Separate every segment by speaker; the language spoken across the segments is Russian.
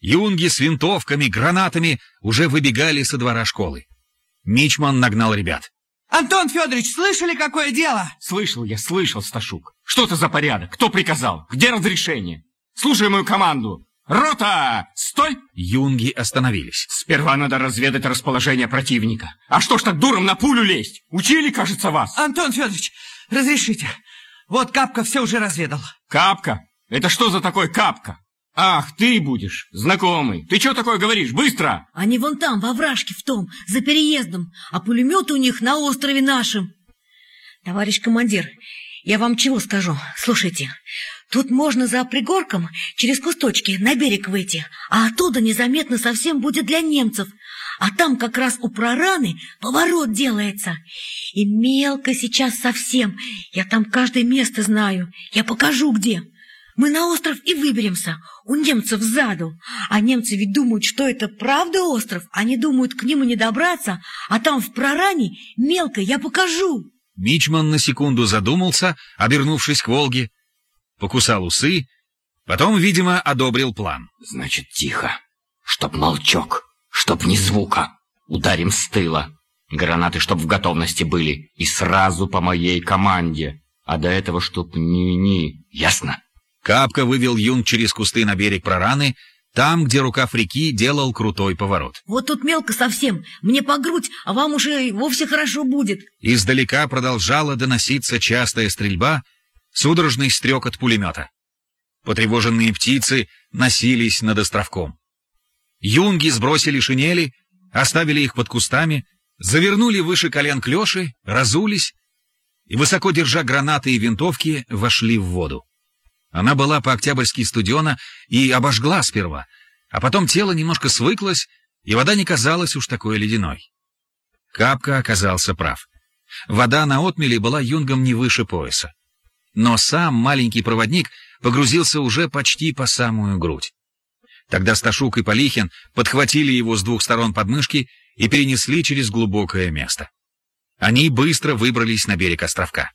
Speaker 1: Юнги с винтовками, гранатами уже выбегали со двора школы. Мичман нагнал ребят.
Speaker 2: Антон Федорович, слышали, какое дело?
Speaker 3: Слышал я, слышал, Сташук. Что это за порядок? Кто приказал? Где разрешение? Слушай мою команду. Рота, стой!
Speaker 1: Юнги остановились.
Speaker 3: Сперва надо разведать расположение противника. А что ж так дуром на пулю лезть? Учили, кажется, вас.
Speaker 2: Антон Федорович, разрешите. Вот Капка все уже разведал.
Speaker 3: Капка? Это что за такой Капка? Ах, ты будешь, знакомый. Ты что такое говоришь? Быстро!
Speaker 4: Они вон там, во вражке в том, за переездом, а пулемет у них на острове нашем. Товарищ командир, я вам чего скажу? Слушайте, тут можно за пригорком через кусточки на берег выйти, а оттуда незаметно совсем будет для немцев. А там как раз у прораны поворот делается. И мелко сейчас совсем. Я там каждое место знаю. Я покажу где. Мы на остров и выберемся. У немцев сзаду. А немцы ведь думают, что это правда остров. Они думают, к нему не добраться. А там в проране мелко я покажу.
Speaker 1: Мичман на секунду задумался, обернувшись к Волге, покусал усы, потом, видимо, одобрил план.
Speaker 5: Значит, тихо. Чтоб молчок, чтоб ни звука. Ударим с тыла. Гранаты, чтоб в готовности были. И сразу по моей команде. А до этого, чтоб ни-ни. Ясно?
Speaker 1: Капка вывел юнг через кусты на берег прораны, там, где рукав реки делал крутой поворот.
Speaker 4: Вот тут мелко совсем, мне по грудь, а вам уже вовсе хорошо будет.
Speaker 1: Издалека продолжала доноситься частая стрельба, судорожный стрек от пулемета. Потревоженные птицы носились над островком. Юнги сбросили шинели, оставили их под кустами, завернули выше колен клёши, разулись и, высоко держа гранаты и винтовки, вошли в воду. Она была по-октябрьски студена и обожгла сперва, а потом тело немножко свыклось, и вода не казалась уж такой ледяной. Капка оказался прав. Вода на отмеле была юнгом не выше пояса. Но сам маленький проводник погрузился уже почти по самую грудь. Тогда Сташук и Полихин подхватили его с двух сторон подмышки и перенесли через глубокое место. Они быстро выбрались на берег островка.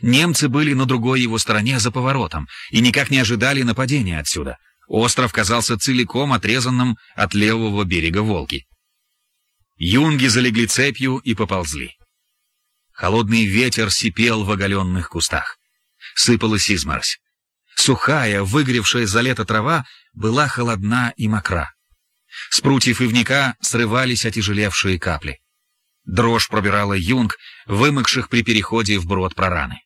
Speaker 1: Немцы были на другой его стороне за поворотом и никак не ожидали нападения отсюда. Остров казался целиком отрезанным от левого берега Волги. Юнги залегли цепью и поползли. Холодный ветер сипел в оголенных кустах. Сыпалась изморозь. Сухая, выгоревшая за лето трава была холодна и мокра. С прутьев ивника срывались отяжелевшие капли. Дрожь пробирала юнг, вымокших при переходе в брод прораны.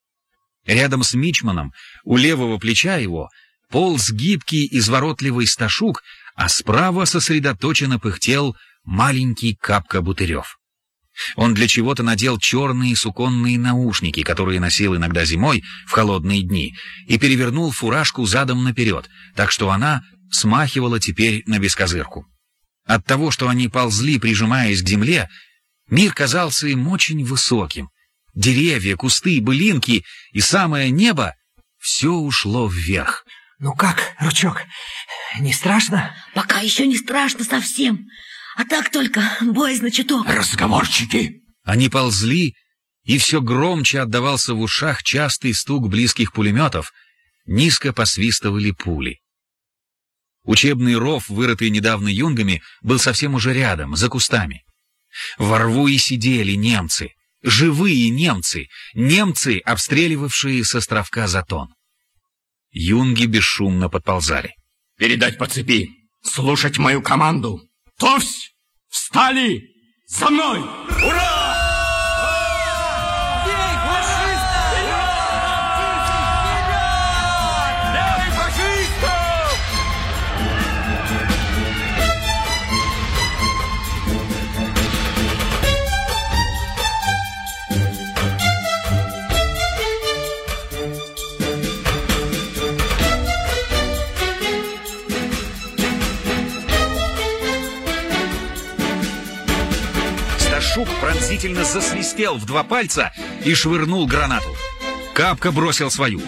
Speaker 1: Рядом с Мичманом, у левого плеча его, полз гибкий изворотливый сташук, а справа сосредоточенно пыхтел маленький капка Бутырев. Он для чего-то надел черные суконные наушники, которые носил иногда зимой в холодные дни, и перевернул фуражку задом наперед, так что она смахивала теперь на бескозырку. От того, что они ползли, прижимаясь к земле, Мир казался им очень высоким. Деревья, кусты, былинки и самое небо — все ушло вверх.
Speaker 2: Ну как, Ручок, не страшно?
Speaker 4: Пока еще не страшно совсем. А так только боязно чуток.
Speaker 5: Разговорчики!
Speaker 1: Они ползли, и все громче отдавался в ушах частый стук близких пулеметов, низко посвистывали пули. Учебный ров, вырытый недавно юнгами, был совсем уже рядом, за кустами. Во рву и сидели немцы, живые немцы, немцы, обстреливавшие с островка Затон. Юнги бесшумно подползали.
Speaker 3: Передать по цепи, слушать мою команду. Товсь! Встали! За мной! Ура!
Speaker 1: Шук пронзительно засвистел в два пальца и швырнул гранату. Капка бросил свою.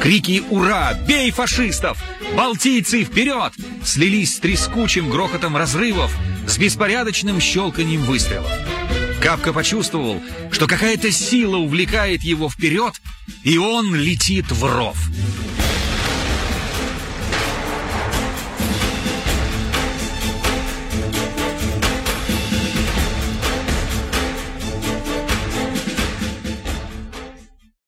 Speaker 1: Крики «Ура! Бей фашистов! Балтийцы вперед!» слились с трескучим грохотом разрывов, с беспорядочным щелканием выстрелов. Капка почувствовал, что какая-то сила увлекает его вперед, и он летит в ров.